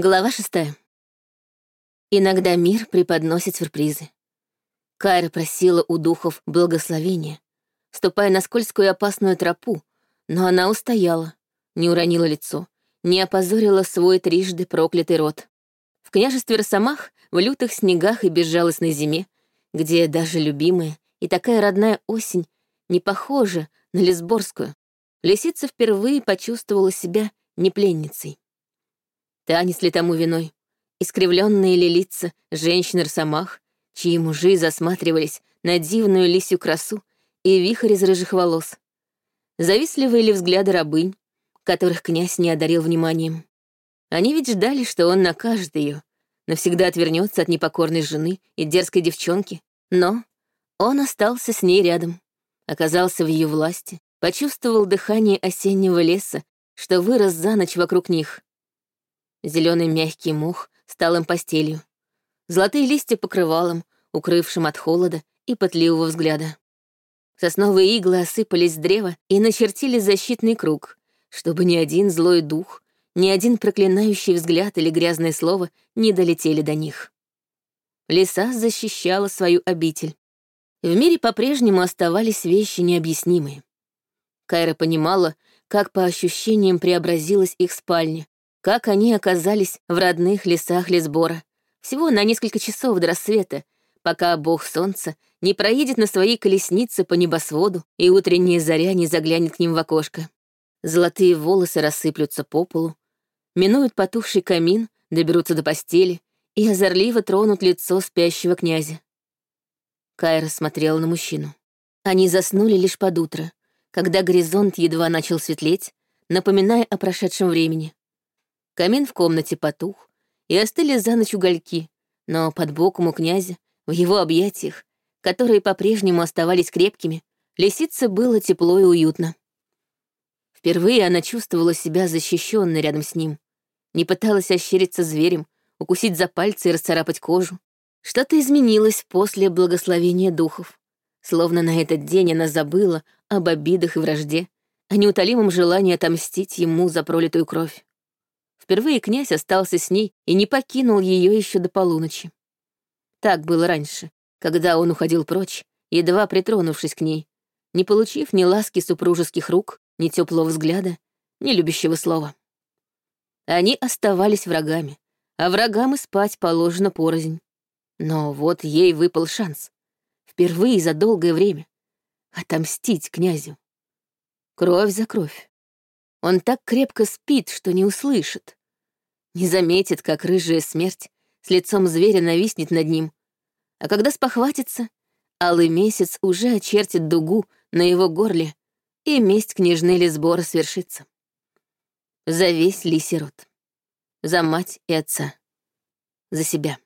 Глава шестая. Иногда мир преподносит сюрпризы. Кайра просила у духов благословения, ступая на скользкую и опасную тропу, но она устояла, не уронила лицо, не опозорила свой трижды проклятый род. В княжестве Росомах, в лютых снегах и безжалостной зиме, где даже любимая и такая родная осень не похожа на Лесборскую, лисица впервые почувствовала себя не пленницей. Танец ли тому виной? Искривленные ли лица женщин-росомах, чьи мужи засматривались на дивную лисью красу и вихрь из рыжих волос? Завистливые ли взгляды рабынь, которых князь не одарил вниманием? Они ведь ждали, что он накажет ее, навсегда отвернется от непокорной жены и дерзкой девчонки. Но он остался с ней рядом, оказался в ее власти, почувствовал дыхание осеннего леса, что вырос за ночь вокруг них. Зеленый мягкий мох стал им постелью. Золотые листья покрывалом, укрывшим от холода и пытливого взгляда. Сосновые иглы осыпались с древа и начертили защитный круг, чтобы ни один злой дух, ни один проклинающий взгляд или грязное слово не долетели до них. Лиса защищала свою обитель. В мире по-прежнему оставались вещи необъяснимые. Кайра понимала, как по ощущениям преобразилась их спальня, как они оказались в родных лесах Лесбора. Всего на несколько часов до рассвета, пока бог солнца не проедет на своей колеснице по небосводу и утренняя заря не заглянет к ним в окошко. Золотые волосы рассыплются по полу, минуют потухший камин, доберутся до постели и озорливо тронут лицо спящего князя. Кайра смотрела на мужчину. Они заснули лишь под утро, когда горизонт едва начал светлеть, напоминая о прошедшем времени. Камин в комнате потух, и остыли за ночь угольки, но под боком у князя, в его объятиях, которые по-прежнему оставались крепкими, лисице было тепло и уютно. Впервые она чувствовала себя защищенной рядом с ним, не пыталась ощериться зверем, укусить за пальцы и расцарапать кожу. Что-то изменилось после благословения духов. Словно на этот день она забыла об обидах и вражде, о неутолимом желании отомстить ему за пролитую кровь. Впервые князь остался с ней и не покинул ее еще до полуночи. Так было раньше, когда он уходил прочь, едва притронувшись к ней, не получив ни ласки супружеских рук, ни теплого взгляда, ни любящего слова. Они оставались врагами, а врагам и спать положено порознь. Но вот ей выпал шанс. Впервые за долгое время. Отомстить князю. Кровь за кровь. Он так крепко спит, что не услышит не заметит, как рыжая смерть с лицом зверя нависнет над ним. А когда спохватится, алый месяц уже очертит дугу на его горле, и месть княжны Лесбора свершится. За весь лисий род. За мать и отца. За себя.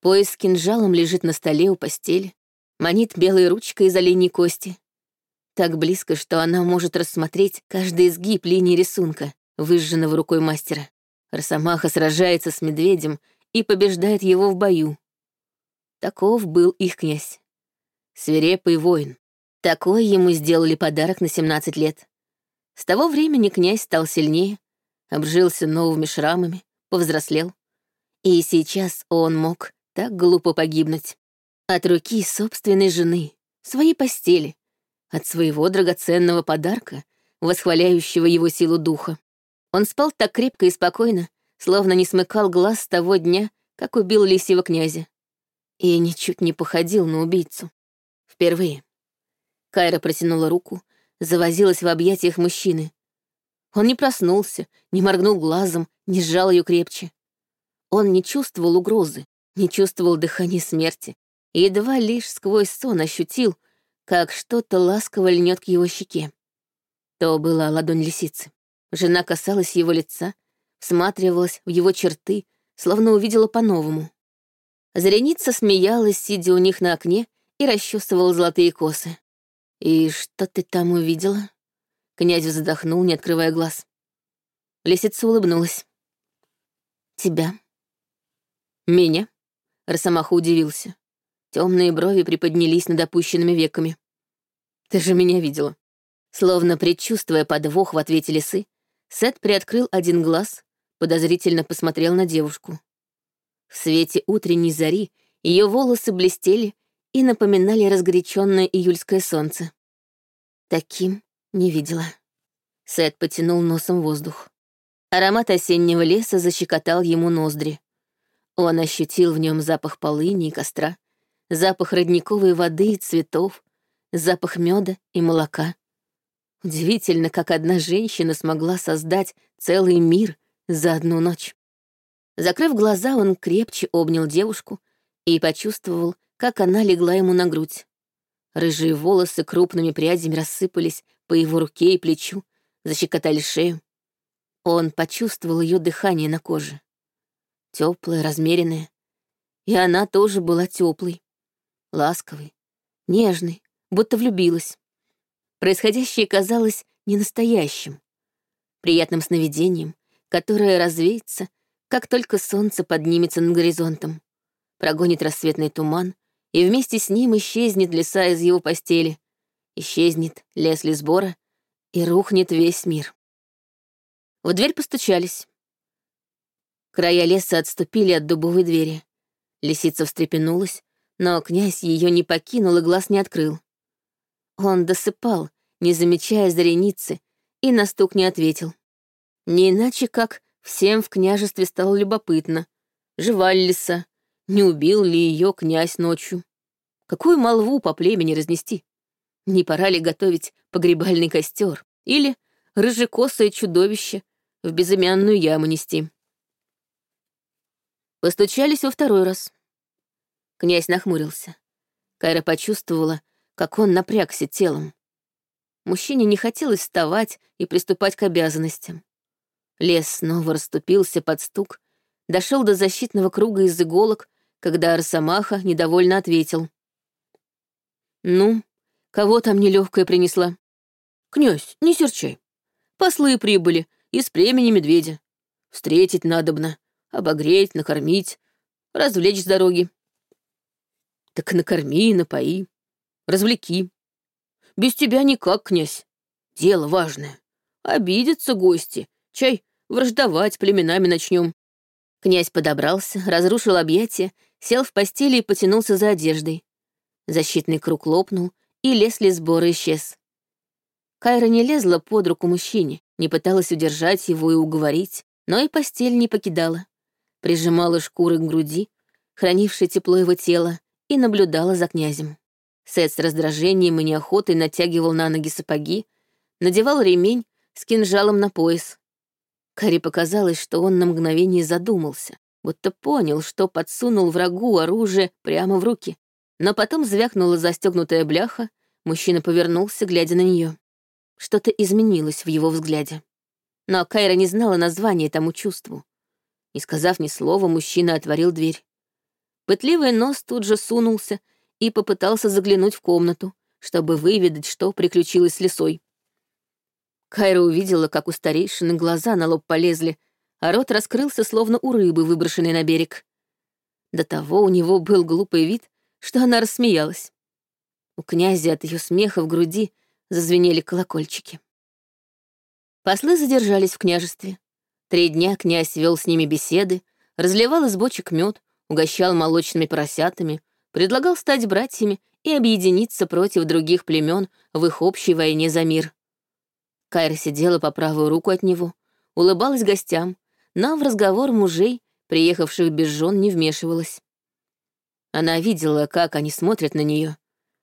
Пояс с кинжалом лежит на столе у постели, манит белой ручкой из оленей кости. Так близко, что она может рассмотреть каждый изгиб линии рисунка, выжженного рукой мастера. Росомаха сражается с медведем и побеждает его в бою. Таков был их князь. Свирепый воин. Такой ему сделали подарок на 17 лет. С того времени князь стал сильнее, обжился новыми шрамами, повзрослел. И сейчас он мог так глупо погибнуть. От руки собственной жены, своей постели, от своего драгоценного подарка, восхваляющего его силу духа. Он спал так крепко и спокойно, словно не смыкал глаз с того дня, как убил лисьего князя. И ничуть не походил на убийцу. Впервые. Кайра протянула руку, завозилась в объятиях мужчины. Он не проснулся, не моргнул глазом, не сжал ее крепче. Он не чувствовал угрозы, не чувствовал дыхания смерти, и едва лишь сквозь сон ощутил, как что-то ласково льнет к его щеке. То была ладонь лисицы. Жена касалась его лица, всматривалась в его черты, словно увидела по-новому. Зреница смеялась, сидя у них на окне, и расчесывала золотые косы. «И что ты там увидела?» Князь задохнул, не открывая глаз. Лисица улыбнулась. «Тебя». «Меня?» Росомаха удивился. Темные брови приподнялись над опущенными веками. «Ты же меня видела». Словно предчувствуя подвох в ответе лисы, Сет приоткрыл один глаз, подозрительно посмотрел на девушку. В свете утренней зари ее волосы блестели и напоминали разгоряченное июльское солнце. Таким не видела. Сет потянул носом воздух. Аромат осеннего леса защекотал ему ноздри. Он ощутил в нем запах полыни и костра, запах родниковой воды и цветов, запах меда и молока. Удивительно, как одна женщина смогла создать целый мир за одну ночь. Закрыв глаза, он крепче обнял девушку и почувствовал, как она легла ему на грудь. Рыжие волосы крупными прядями рассыпались по его руке и плечу, защекотали шею. Он почувствовал ее дыхание на коже. Теплое, размеренное. И она тоже была теплой, ласковой, нежной, будто влюбилась. Происходящее казалось ненастоящим, приятным сновидением, которое развеется, как только солнце поднимется над горизонтом, прогонит рассветный туман, и вместе с ним исчезнет леса из его постели, исчезнет лес Лесбора, и рухнет весь мир. В дверь постучались. Края леса отступили от дубовой двери. Лисица встрепенулась, но князь ее не покинул и глаз не открыл. Он досыпал, не замечая зареницы, и на стук не ответил. Не иначе, как всем в княжестве стало любопытно, жива ли лиса, не убил ли ее князь ночью. Какую молву по племени разнести? Не пора ли готовить погребальный костер или рыжекосое чудовище в безымянную яму нести? Постучались во второй раз. Князь нахмурился. Кайра почувствовала, как он напрягся телом. Мужчине не хотелось вставать и приступать к обязанностям. Лес снова расступился под стук, дошел до защитного круга из иголок, когда Арсамаха недовольно ответил. «Ну, кого там нелегкая принесла?» «Князь, не серчай. Послы прибыли из племени медведя. Встретить надобно, обогреть, накормить, развлечь с дороги». «Так накорми, напои, развлеки. Без тебя никак, князь. Дело важное. Обидятся гости, чай враждовать племенами начнем. Князь подобрался, разрушил объятия, сел в постели и потянулся за одеждой. Защитный круг лопнул, и Лесли сбора исчез. Кайра не лезла под руку мужчине, не пыталась удержать его и уговорить, но и постель не покидала. Прижимала шкуры к груди, хранившей тепло его тела, и наблюдала за князем. Сет с раздражением и неохотой натягивал на ноги сапоги, надевал ремень с кинжалом на пояс. Кари показалось, что он на мгновение задумался, будто понял, что подсунул врагу оружие прямо в руки. Но потом звякнула застегнутая бляха, мужчина повернулся, глядя на нее. Что-то изменилось в его взгляде. Но Кайра не знала названия тому чувству. Не сказав ни слова, мужчина отворил дверь. Пытливый нос тут же сунулся и попытался заглянуть в комнату, чтобы выведать, что приключилось с лисой. Кайра увидела, как у старейшины глаза на лоб полезли, а рот раскрылся, словно у рыбы, выброшенной на берег. До того у него был глупый вид, что она рассмеялась. У князя от ее смеха в груди зазвенели колокольчики. Послы задержались в княжестве. Три дня князь вел с ними беседы, разливал из бочек мед, угощал молочными поросятами, предлагал стать братьями и объединиться против других племен в их общей войне за мир. Кайра сидела по правую руку от него, улыбалась гостям, но в разговор мужей, приехавших без жен, не вмешивалась. Она видела, как они смотрят на нее,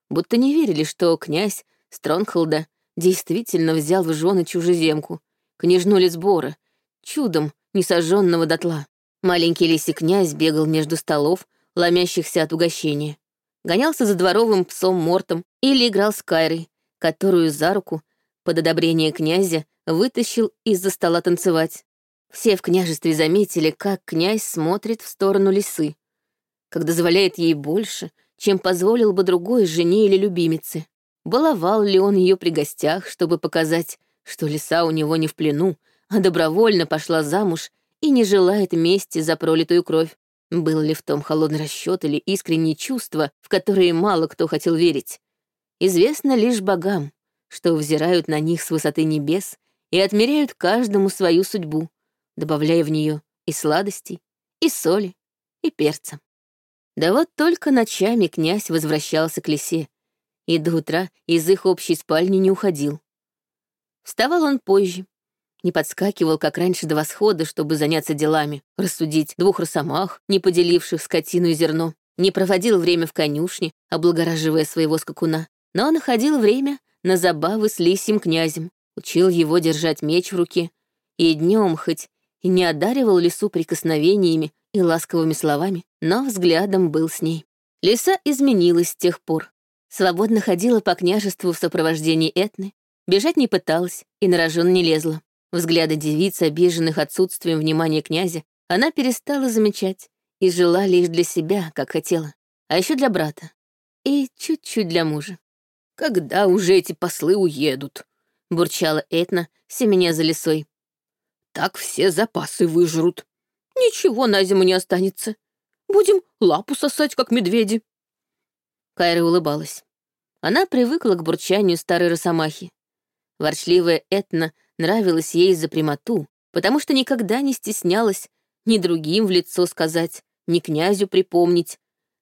будто не верили, что князь Стронгхолда действительно взял в жены чужеземку, княжну Лесбора, чудом не сожженного дотла. Маленький лисий князь бегал между столов, ломящихся от угощения. Гонялся за дворовым псом Мортом или играл с Кайрой, которую за руку, под одобрение князя, вытащил из-за стола танцевать. Все в княжестве заметили, как князь смотрит в сторону лисы, как дозволяет ей больше, чем позволил бы другой жене или любимице. Баловал ли он ее при гостях, чтобы показать, что лиса у него не в плену, а добровольно пошла замуж и не желает мести за пролитую кровь. Был ли в том холодный расчет или искренние чувства, в которые мало кто хотел верить? Известно лишь богам, что взирают на них с высоты небес и отмеряют каждому свою судьбу, добавляя в нее и сладостей, и соли, и перца. Да вот только ночами князь возвращался к лисе, и до утра из их общей спальни не уходил. Вставал он позже, не подскакивал, как раньше до восхода, чтобы заняться делами, рассудить двух росомах, не поделивших скотину и зерно, не проводил время в конюшне, облагораживая своего скакуна, но находил время на забавы с лисьим князем, учил его держать меч в руке, и днем хоть и не одаривал лису прикосновениями и ласковыми словами, но взглядом был с ней. Лиса изменилась с тех пор. Свободно ходила по княжеству в сопровождении Этны, бежать не пыталась и на рожон не лезла. Взгляды девиц, обиженных отсутствием внимания князя, она перестала замечать и жила лишь для себя, как хотела, а еще для брата и чуть-чуть для мужа. «Когда уже эти послы уедут?» — бурчала Этна, семеня за лесой. «Так все запасы выжрут. Ничего на зиму не останется. Будем лапу сосать, как медведи». Кайра улыбалась. Она привыкла к бурчанию старой росомахи. Ворчливая Этна нравилась ей за прямоту, потому что никогда не стеснялась ни другим в лицо сказать, ни князю припомнить,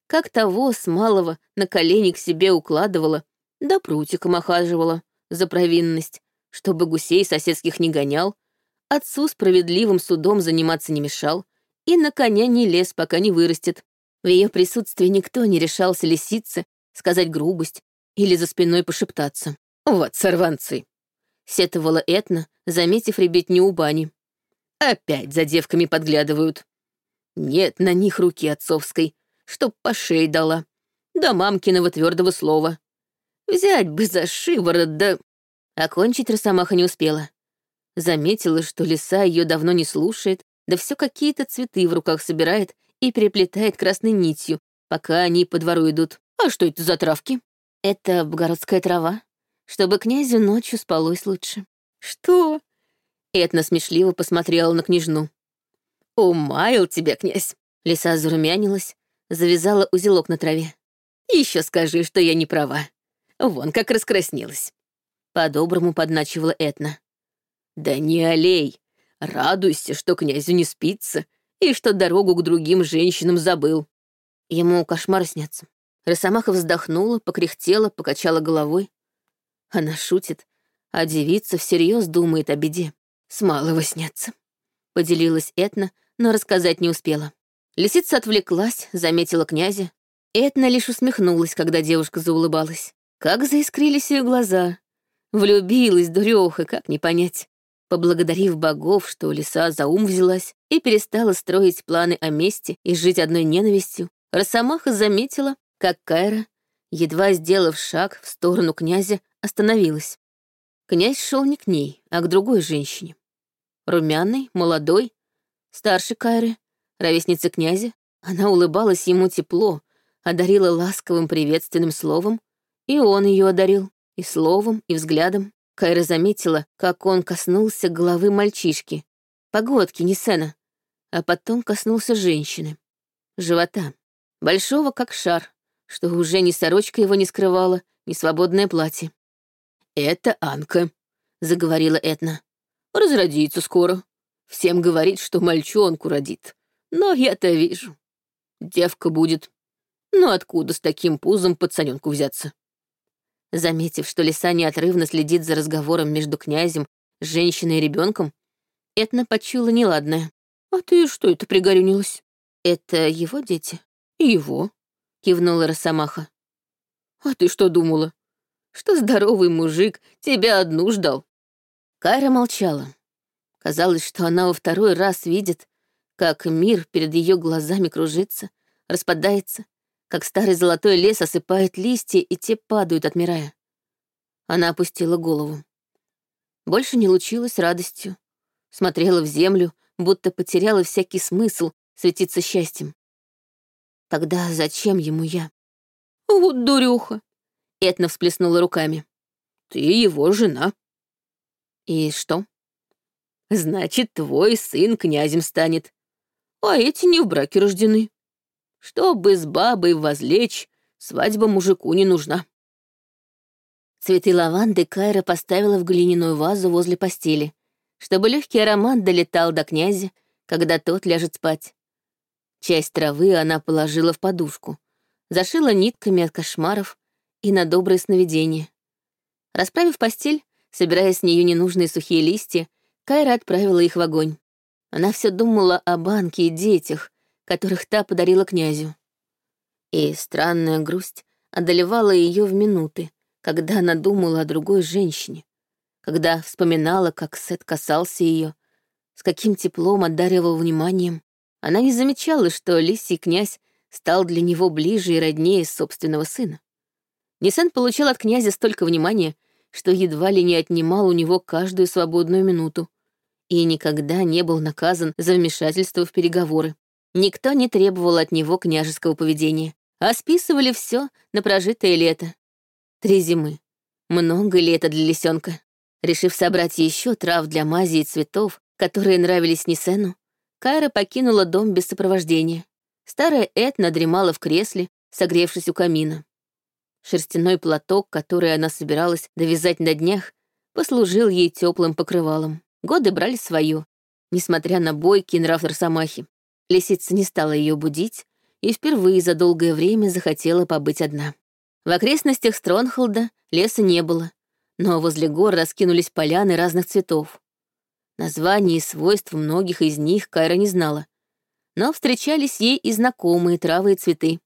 как того с малого на колени к себе укладывала, да прутиком охаживала за провинность, чтобы гусей соседских не гонял, отцу справедливым судом заниматься не мешал и на коня не лез, пока не вырастет. В ее присутствии никто не решался лисице сказать грубость или за спиной пошептаться. «Вот сорванцы!» — сетовала Этна, заметив ребятню у бани. «Опять за девками подглядывают. Нет на них руки отцовской, чтоб по шее дала. Да мамкиного твердого слова. Взять бы за шиворот, да...» Окончить Росомаха не успела. Заметила, что лиса ее давно не слушает, да все какие-то цветы в руках собирает и переплетает красной нитью, пока они по двору идут. «А что это за травки?» «Это богородская трава», чтобы князю ночью спалось лучше. Что? Этна смешливо посмотрела на княжну. Умаил тебя, князь. Лиса зарумянилась, завязала узелок на траве. Еще скажи, что я не права. Вон как раскраснелась. По-доброму подначивала Этна. Да не олей. Радуйся, что князю не спится и что дорогу к другим женщинам забыл. Ему кошмар снятся. Росомаха вздохнула, покряхтела, покачала головой. Она шутит, а девица всерьез думает о беде. С малого снятся. Поделилась Этна, но рассказать не успела. Лисица отвлеклась, заметила князя. Этна лишь усмехнулась, когда девушка заулыбалась. Как заискрились ее глаза. Влюбилась, дуреха, как не понять. Поблагодарив богов, что лиса за ум взялась и перестала строить планы о мести и жить одной ненавистью, Росомаха заметила, как Кайра, едва сделав шаг в сторону князя, остановилась. Князь шел не к ней, а к другой женщине. Румяный, молодой, старше Кайры, ровесница князя. Она улыбалась ему тепло, одарила ласковым приветственным словом, и он ее одарил и словом, и взглядом. Кайра заметила, как он коснулся головы мальчишки, погодки Нисена, а потом коснулся женщины, живота, большого как шар, что уже ни сорочка его не скрывала, ни свободное платье. «Это Анка», — заговорила Этна. «Разродится скоро. Всем говорит, что мальчонку родит. Но я-то вижу. Девка будет. Но откуда с таким пузом пацаненку взяться?» Заметив, что лиса неотрывно следит за разговором между князем, женщиной и ребенком, Этна почула неладное. «А ты что это пригорюнилась?» «Это его дети?» «Его», — кивнула Росомаха. «А ты что думала? что здоровый мужик тебя одну ждал. Кайра молчала. Казалось, что она во второй раз видит, как мир перед ее глазами кружится, распадается, как старый золотой лес осыпает листья, и те падают, отмирая. Она опустила голову. Больше не лучилась радостью. Смотрела в землю, будто потеряла всякий смысл светиться счастьем. Тогда зачем ему я? Вот дурюха. Этна всплеснула руками. «Ты его жена». «И что?» «Значит, твой сын князем станет, а эти не в браке рождены. Чтобы с бабой возлечь, свадьба мужику не нужна». Цветы лаванды Кайра поставила в глиняную вазу возле постели, чтобы легкий аромат долетал до князя, когда тот ляжет спать. Часть травы она положила в подушку, зашила нитками от кошмаров и на добрые сновидения. Расправив постель, собирая с нее ненужные сухие листья, Кайра отправила их в огонь. Она все думала о банке и детях, которых та подарила князю. И странная грусть одолевала ее в минуты, когда она думала о другой женщине, когда вспоминала, как Сет касался ее, с каким теплом одаривал вниманием. Она не замечала, что лисий князь стал для него ближе и роднее собственного сына. Нисан получил от князя столько внимания, что едва ли не отнимал у него каждую свободную минуту и никогда не был наказан за вмешательство в переговоры. Никто не требовал от него княжеского поведения, а списывали все на прожитое лето. Три зимы. Много лета для лисенка. Решив собрать еще трав для мази и цветов, которые нравились Нисену, Кайра покинула дом без сопровождения. Старая Этна дремала в кресле, согревшись у камина. Шерстяной платок, который она собиралась довязать на днях, послужил ей теплым покрывалом. Годы брали свое, несмотря на бойкий нрав Росомахи. Лисица не стала ее будить и впервые за долгое время захотела побыть одна. В окрестностях Стронхолда леса не было, но возле гор раскинулись поляны разных цветов. Названий и свойств многих из них Кайра не знала. Но встречались ей и знакомые травы и цветы.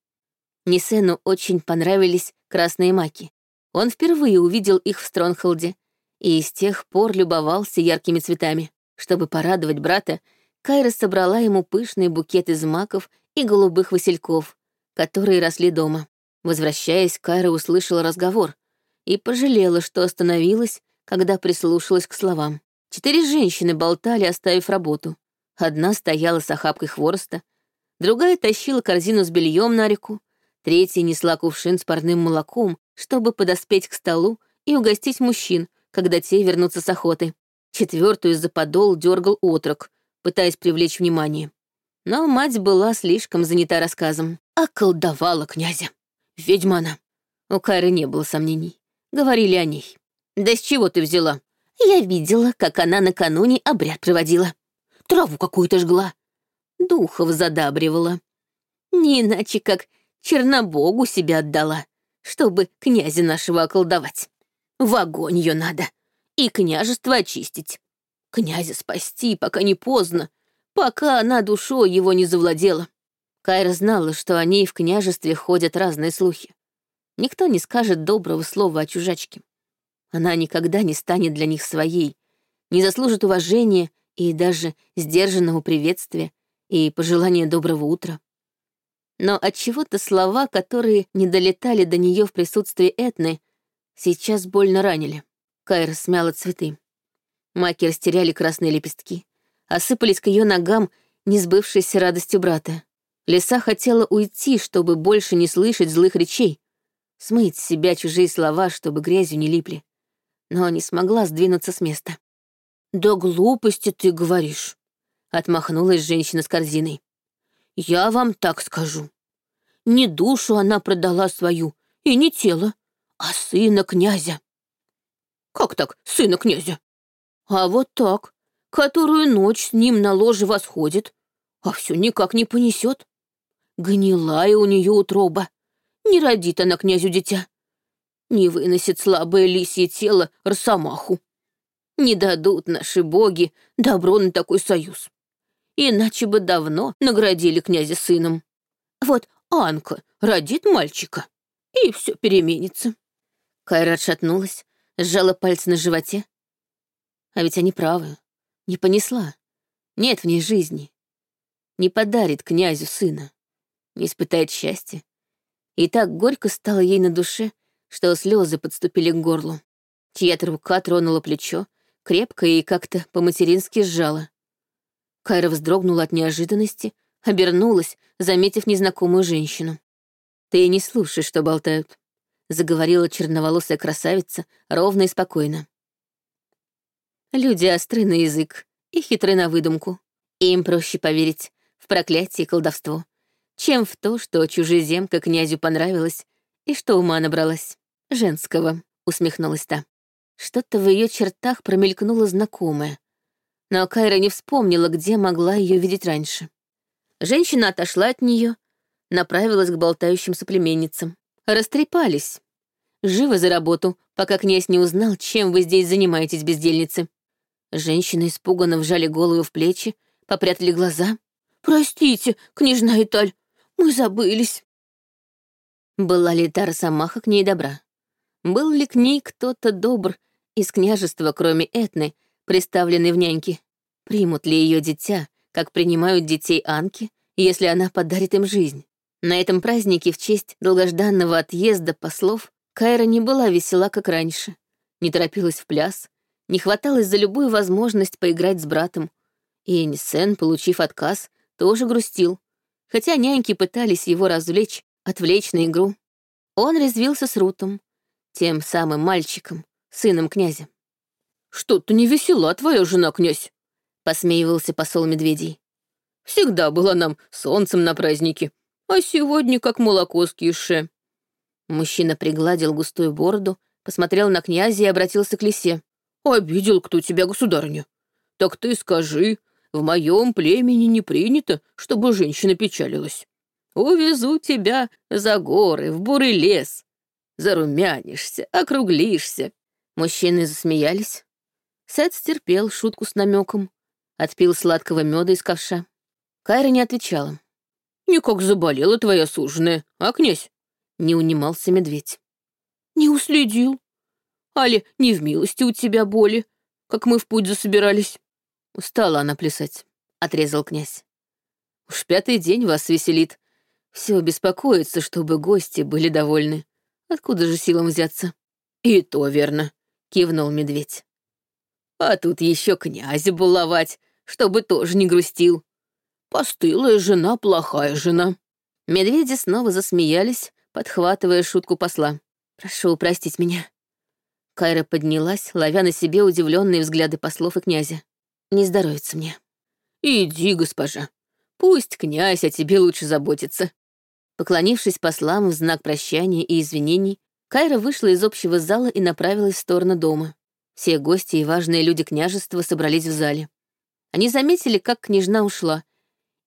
Нисену очень понравились красные маки. Он впервые увидел их в Стронхолде и с тех пор любовался яркими цветами. Чтобы порадовать брата, Кайра собрала ему пышный букет из маков и голубых васильков, которые росли дома. Возвращаясь, Кайра услышала разговор и пожалела, что остановилась, когда прислушалась к словам. Четыре женщины болтали, оставив работу. Одна стояла с охапкой хвороста, другая тащила корзину с бельем на реку, третья несла кувшин с парным молоком, чтобы подоспеть к столу и угостить мужчин, когда те вернутся с охоты. Четвертую за подол дергал отрок, пытаясь привлечь внимание. Но мать была слишком занята рассказом. Околдовала князя. Ведьма она. У Кайры не было сомнений. Говорили о ней. «Да с чего ты взяла?» Я видела, как она накануне обряд проводила. Траву какую-то жгла. Духов задабривала. Не иначе, как Чернобогу себя отдала, чтобы князя нашего околдовать. В огонь ее надо. И княжество очистить. Князя спасти, пока не поздно, пока она душой его не завладела. Кайра знала, что о ней в княжестве ходят разные слухи. Никто не скажет доброго слова о чужачке. Она никогда не станет для них своей, не заслужит уважения и даже сдержанного приветствия и пожелания доброго утра. Но от чего то слова, которые не долетали до нее в присутствии Этны, сейчас больно ранили. Кайра смяла цветы. Маки растеряли красные лепестки, осыпались к ее ногам несбывшейся радостью брата. Лиса хотела уйти, чтобы больше не слышать злых речей, смыть с себя чужие слова, чтобы грязью не липли но не смогла сдвинуться с места. «Да глупости ты говоришь», — отмахнулась женщина с корзиной. «Я вам так скажу. Не душу она продала свою, и не тело, а сына князя». «Как так, сына князя?» «А вот так, которую ночь с ним на ложе восходит, а все никак не понесет. Гнилая у нее утроба, не родит она князю дитя не выносит слабое лисье тело Росомаху. Не дадут наши боги добро на такой союз. Иначе бы давно наградили князя сыном. Вот Анка родит мальчика, и все переменится. Кайра отшатнулась, сжала пальцы на животе. А ведь они правы. Не понесла. Нет в ней жизни. Не подарит князю сына. Не испытает счастья. И так горько стало ей на душе, что слезы подступили к горлу. Чья-то рука тронула плечо, крепко и как-то по-матерински сжала. Кайра вздрогнула от неожиданности, обернулась, заметив незнакомую женщину. «Ты не слушай, что болтают», — заговорила черноволосая красавица ровно и спокойно. «Люди остры на язык и хитры на выдумку. Им проще поверить в проклятие и колдовство, чем в то, что чужеземка князю понравилось и что ума набралась. Женского, усмехнулась та. Что-то в ее чертах промелькнуло знакомое. Но Кайра не вспомнила, где могла ее видеть раньше. Женщина отошла от нее, направилась к болтающим соплеменницам. Растрепались. Живо за работу, пока князь не узнал, чем вы здесь занимаетесь, бездельницы. Женщины испуганно вжали голову в плечи, попрятали глаза. «Простите, княжна Италь, мы забылись». Была ли та Росомаха к ней добра? Был ли к ней кто-то добр из княжества, кроме Этны, представленной в няньки? Примут ли ее дитя, как принимают детей Анки, если она подарит им жизнь? На этом празднике в честь долгожданного отъезда послов Кайра не была весела, как раньше, не торопилась в пляс, не хваталась за любую возможность поиграть с братом. И Энисен, получив отказ, тоже грустил, хотя няньки пытались его развлечь, отвлечь на игру. Он резвился с Рутом, тем самым мальчиком, сыном князя. «Что-то не весела твоя жена, князь», — посмеивался посол Медведей. «Всегда была нам солнцем на празднике, а сегодня как молоко с кише». Мужчина пригладил густую бороду, посмотрел на князя и обратился к лисе. «Обидел кто тебя, государыня? Так ты скажи, в моем племени не принято, чтобы женщина печалилась. Увезу тебя за горы, в бурый лес. Зарумянишься, округлишься». Мужчины засмеялись. Сет стерпел шутку с намеком, отпил сладкого меда из ковша. Кайра не отвечала. «Никак заболела твоя суженая, а, князь?» Не унимался медведь. «Не уследил. Али, не в милости у тебя боли, как мы в путь засобирались». Устала она плясать, — отрезал князь. «Уж пятый день вас веселит. Все беспокоится, чтобы гости были довольны. Откуда же силам взяться?» «И то верно», — кивнул медведь. «А тут еще князя баловать, чтобы тоже не грустил. Постылая жена, плохая жена». Медведи снова засмеялись, подхватывая шутку посла. «Прошу простить меня». Кайра поднялась, ловя на себе удивленные взгляды послов и князя. «Не здоровится мне». «Иди, госпожа. Пусть князь о тебе лучше заботится». Поклонившись послам в знак прощания и извинений, Кайра вышла из общего зала и направилась в сторону дома. Все гости и важные люди княжества собрались в зале. Они заметили, как княжна ушла,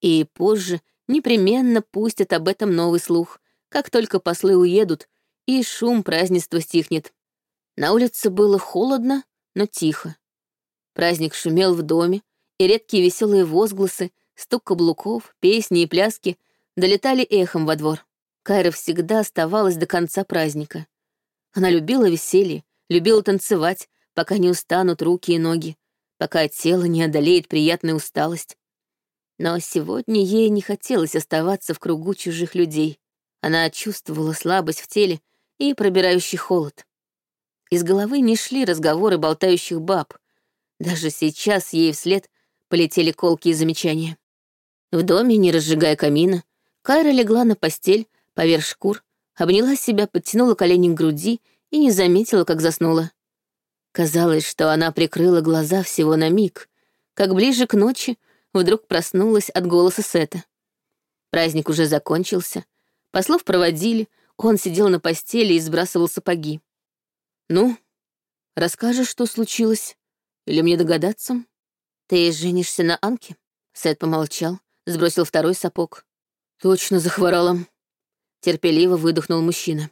и позже непременно пустят об этом новый слух, как только послы уедут, и шум празднества стихнет. На улице было холодно, но тихо. Праздник шумел в доме, и редкие веселые возгласы, стук каблуков, песни и пляски долетали эхом во двор. Кайра всегда оставалась до конца праздника. Она любила веселье, любила танцевать, пока не устанут руки и ноги, пока тело не одолеет приятная усталость. Но сегодня ей не хотелось оставаться в кругу чужих людей. Она чувствовала слабость в теле и пробирающий холод. Из головы не шли разговоры болтающих баб. Даже сейчас ей вслед полетели колки и замечания. В доме, не разжигая камина, Кайра легла на постель, поверх шкур, обняла себя, подтянула колени к груди и не заметила, как заснула. Казалось, что она прикрыла глаза всего на миг, как ближе к ночи вдруг проснулась от голоса Сета. Праздник уже закончился, Послов проводили, он сидел на постели и сбрасывал сапоги. «Ну, расскажешь, что случилось? Или мне догадаться?» «Ты женишься на Анке?» Сет помолчал, сбросил второй сапог. «Точно захворала». Терпеливо выдохнул мужчина.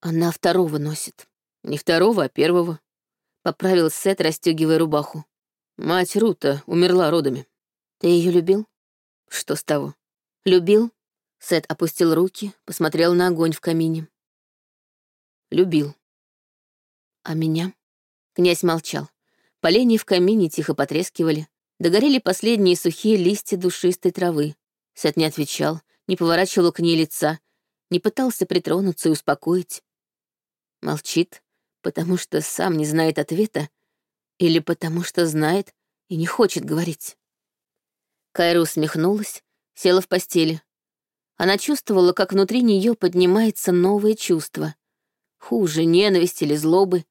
«Она второго носит». «Не второго, а первого», — поправил Сет, расстегивая рубаху. «Мать Рута умерла родами». «Ты ее любил?» «Что с того?» «Любил?» Сет опустил руки, посмотрел на огонь в камине. Любил. А меня? Князь молчал. Поленья в камине тихо потрескивали. Догорели последние сухие листья душистой травы. Сет не отвечал, не поворачивал к ней лица, не пытался притронуться и успокоить. Молчит, потому что сам не знает ответа, или потому что знает и не хочет говорить. Кайра усмехнулась, села в постели. Она чувствовала, как внутри нее поднимается новое чувство. Хуже ненависти или злобы.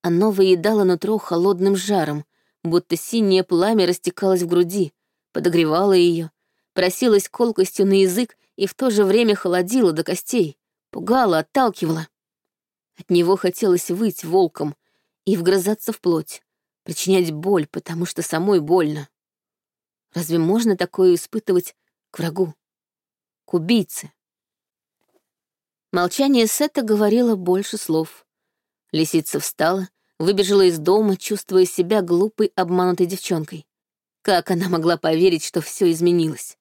Оно выедало нутро холодным жаром, будто синее пламя растекалось в груди, подогревало ее, просилось колкостью на язык и в то же время холодило до костей, пугало, отталкивало. От него хотелось выть волком и вгрызаться в плоть, причинять боль, потому что самой больно. Разве можно такое испытывать к врагу, к убийце? Молчание Сета говорило больше слов. Лисица встала, выбежала из дома, чувствуя себя глупой, обманутой девчонкой. Как она могла поверить, что все изменилось?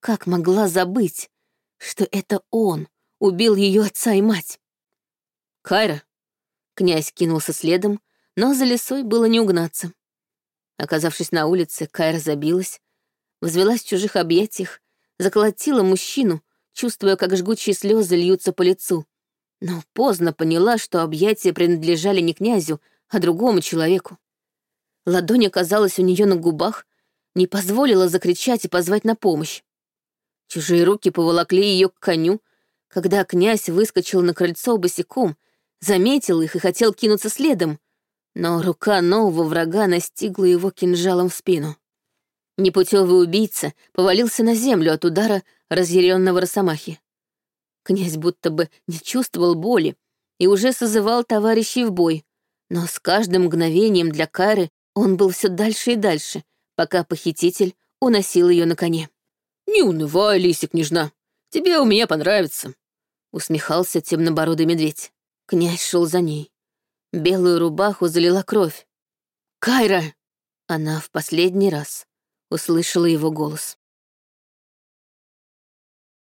Как могла забыть, что это он убил ее отца и мать? «Кайра!» Князь кинулся следом, но за лесой было не угнаться. Оказавшись на улице, Кайра забилась, взвелась в чужих объятиях, заколотила мужчину, чувствуя, как жгучие слезы льются по лицу. Но поздно поняла, что объятия принадлежали не князю, а другому человеку. Ладонь оказалась у нее на губах, не позволила закричать и позвать на помощь. Чужие руки поволокли ее к коню, когда князь выскочил на крыльцо босиком, заметил их и хотел кинуться следом, но рука нового врага настигла его кинжалом в спину. Непутевый убийца повалился на землю от удара разъяренного росомахи. Князь будто бы не чувствовал боли и уже созывал товарищей в бой, но с каждым мгновением для Кары он был все дальше и дальше, пока похититель уносил ее на коне. «Не унывай, лисик княжна, тебе у меня понравится», — усмехался темнобородый медведь. Князь шел за ней. Белую рубаху залила кровь. «Кайра!» Она в последний раз услышала его голос.